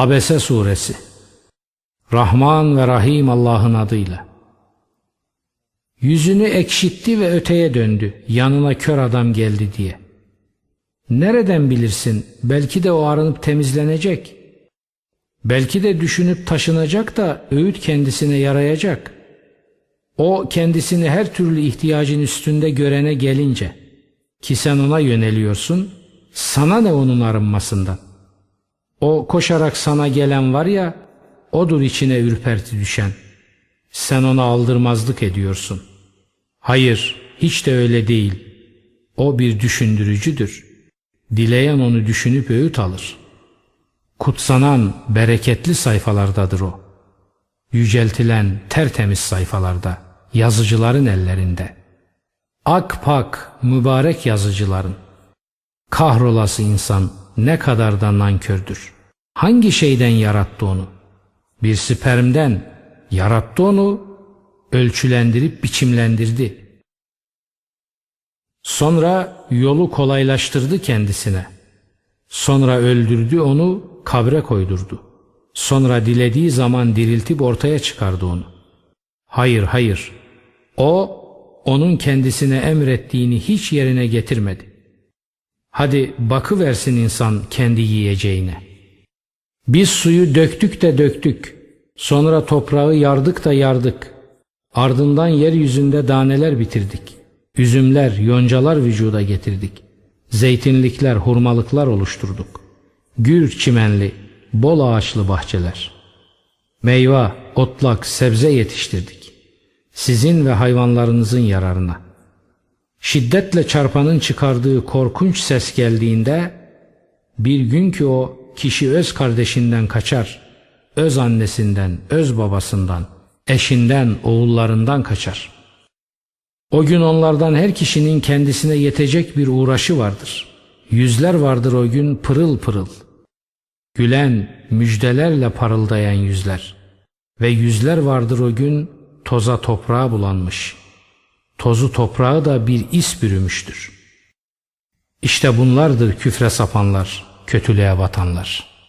Abese Suresi Rahman ve Rahim Allah'ın adıyla Yüzünü ekşitti ve öteye döndü yanına kör adam geldi diye. Nereden bilirsin belki de o arınıp temizlenecek. Belki de düşünüp taşınacak da öğüt kendisine yarayacak. O kendisini her türlü ihtiyacın üstünde görene gelince ki sen ona yöneliyorsun sana ne onun arınmasından. O koşarak sana gelen var ya, odur içine ürperti düşen. Sen ona aldırmazlık ediyorsun. Hayır, hiç de öyle değil. O bir düşündürücüdür. Dileyen onu düşünüp öğüt alır. Kutsanan, bereketli sayfalardadır o. Yüceltilen, tertemiz sayfalarda, yazıcıların ellerinde. Ak pak, mübarek yazıcıların. Kahrolası insan ne kadar da nankördür. Hangi şeyden yarattı onu? Bir spermden yarattı onu, ölçülendirip biçimlendirdi. Sonra yolu kolaylaştırdı kendisine. Sonra öldürdü onu, kabre koydurdu. Sonra dilediği zaman diriltip ortaya çıkardı onu. Hayır, hayır. O, onun kendisine emrettiğini hiç yerine getirmedi. Hadi bakı versin insan kendi yiyeceğine. Biz suyu döktük de döktük. Sonra toprağı yardık da yardık. Ardından yeryüzünde daneler bitirdik. Üzümler, yoncalar vücuda getirdik. Zeytinlikler, hurmalıklar oluşturduk. Gür çimenli, bol ağaçlı bahçeler. Meyve, otlak, sebze yetiştirdik. Sizin ve hayvanlarınızın yararına.'' Şiddetle çarpanın çıkardığı korkunç ses geldiğinde bir gün ki o kişi öz kardeşinden kaçar, öz annesinden, öz babasından, eşinden, oğullarından kaçar. O gün onlardan her kişinin kendisine yetecek bir uğraşı vardır. Yüzler vardır o gün pırıl pırıl. Gülen, müjdelerle parıldayan yüzler. Ve yüzler vardır o gün toza toprağa bulanmış.'' Tozu toprağı da bir is bürümüştür. İşte bunlardır küfre sapanlar, kötülüğe batanlar.''